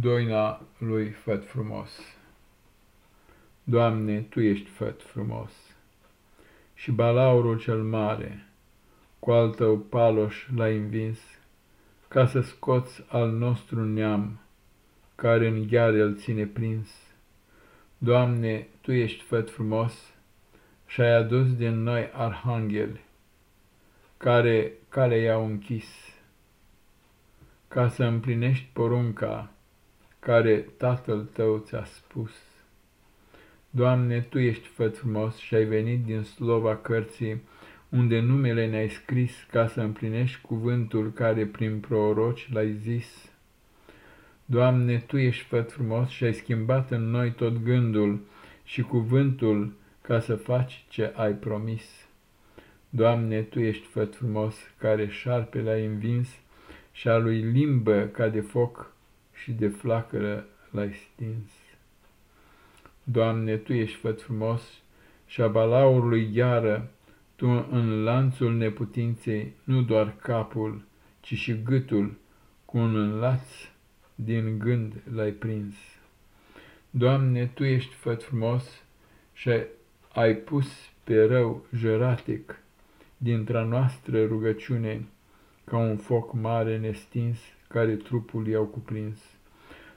Doina lui Făt frumos. Doamne, Tu ești Făt frumos, Și balaurul cel mare, Cu al Tău paloș l-ai învins, Ca să scoți al nostru neam, Care în gheare îl ține prins. Doamne, Tu ești Făt frumos, Și-ai adus din noi arhangheli, Care cale i-au închis, Ca să împlinești porunca, care tatăl tău ți-a spus. Doamne, Tu ești făt frumos și ai venit din slova cărții, unde numele ne-ai scris ca să împlinești cuvântul care prin proroci l-ai zis. Doamne, Tu ești făt frumos și ai schimbat în noi tot gândul și cuvântul ca să faci ce ai promis. Doamne, Tu ești făt frumos, care șarpele ai învins și a lui limbă ca de foc și de flacără l-ai stins. Doamne, Tu ești făt frumos și a balaurului gheară, Tu în lanțul neputinței nu doar capul, ci și gâtul, cu un înlaț din gând l-ai prins. Doamne, Tu ești făt frumos și ai pus pe rău jăratic dintre noastră rugăciune, ca un foc mare nestins care trupul i-au cuprins.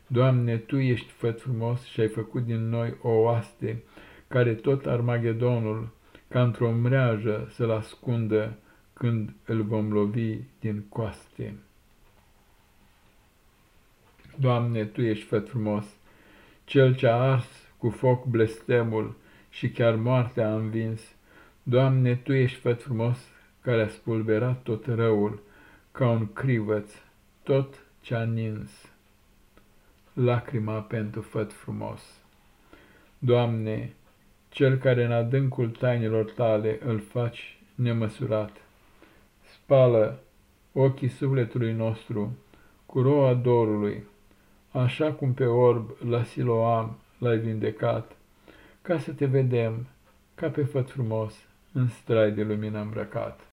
Doamne, Tu ești făt frumos și ai făcut din noi o oaste, care tot Armagedonul, ca într-o mreajă, să-l ascundă când îl vom lovi din coaste. Doamne, Tu ești făt frumos, Cel ce a ars cu foc blestemul și chiar moartea a învins. Doamne, Tu ești făt frumos, care a spulberat tot răul, ca un crivăț, tot ce-a nins lacrima pentru făt frumos. Doamne, Cel care în adâncul tainelor tale îl faci nemăsurat, spală ochii sufletului nostru cu roa dorului, așa cum pe orb la Siloam l-ai vindecat, ca să te vedem ca pe făt frumos în strai de lumină îmbrăcat.